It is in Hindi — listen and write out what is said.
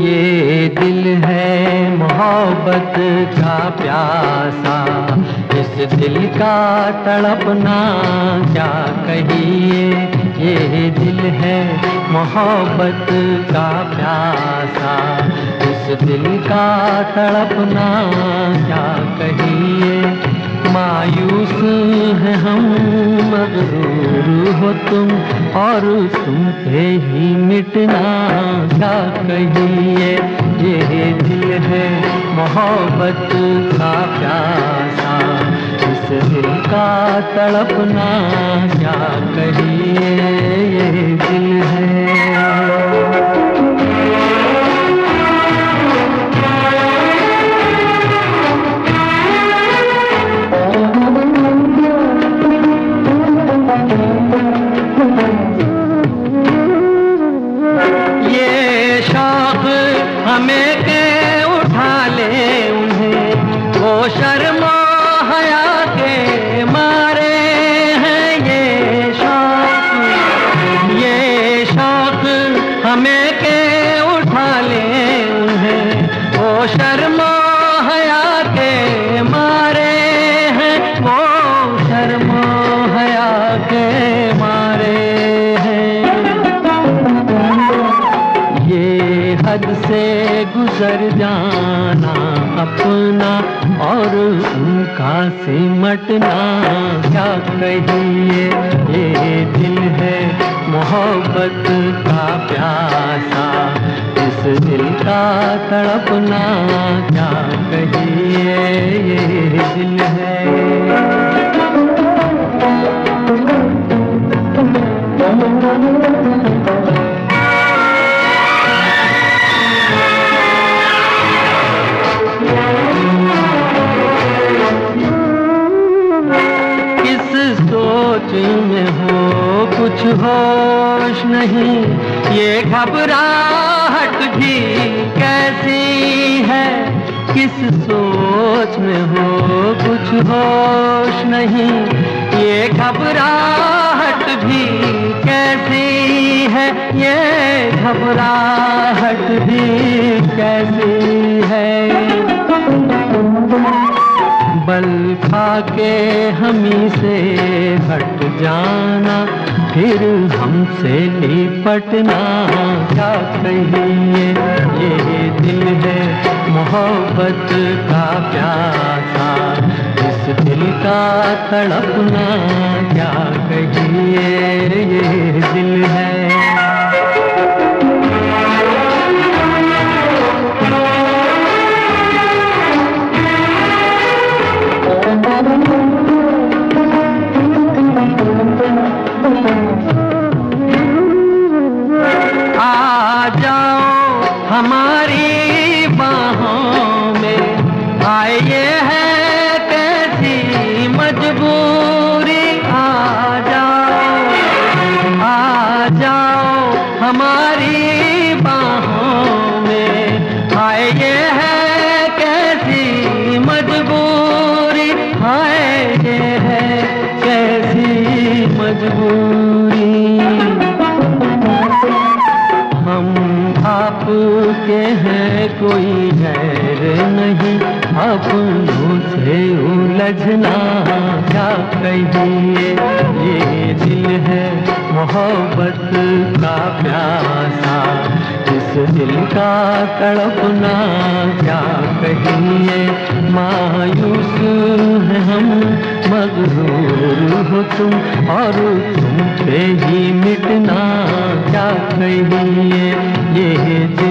ये दिल है मोहब्बत का प्यासा। इस दिल का तड़पना क्या कहिए? ये दिल है मोहब्बत का प्यासा। इस दिल का तड़पना क्या कहिए? मायूस है हम, मगरूर हो तुम, और तुम पे ही मिटना क्या कहिए? ये दिल है मोहब्बत का प्यासा, इस दिल का तड़पना क्या कहिए? ये दिल है। के उठा ले शर्मा हया के मारे हैं ये ये हमें के शर्मा हया के मारे गुजर जाना, अपना और उनका सिमटना। क्या कहिए, ये दिल है मोहब्बत का प्यासा, इस दिल का तड़पना। क्या कहिए, ये दिल है। हो, कुछ होश नहीं। ये घबराहट भी कैसी है? किस सोच में हो, कुछ होश नहीं। ये घबराहट भी कैसी है? ये घबराहट भी कैसी है? बल के हमी से हट जाना, फिर हमसे लिपटना क्या कहिए ये दिल है मोहब्बत का प्यासा। इस दिल का तड़पना, क्या कहिए, ये दिल है आए ये है कैसी मजबूरी, आ जाओ आ जाओ हमारी बाहों में। आए ये है कैसी मजबूरी हाय ये है कैसी मजबूरी। आपके हैं कोई गैर नहीं, अपनों से उलझना क्या कहिए? ये दिल है मोहब्बत का प्यासा, इस दिल का तड़पना क्या कहिए? मायूस है हम, मगरूर हो तुम, और तुम पे ही मिटना क्या कहिए? ये दिल है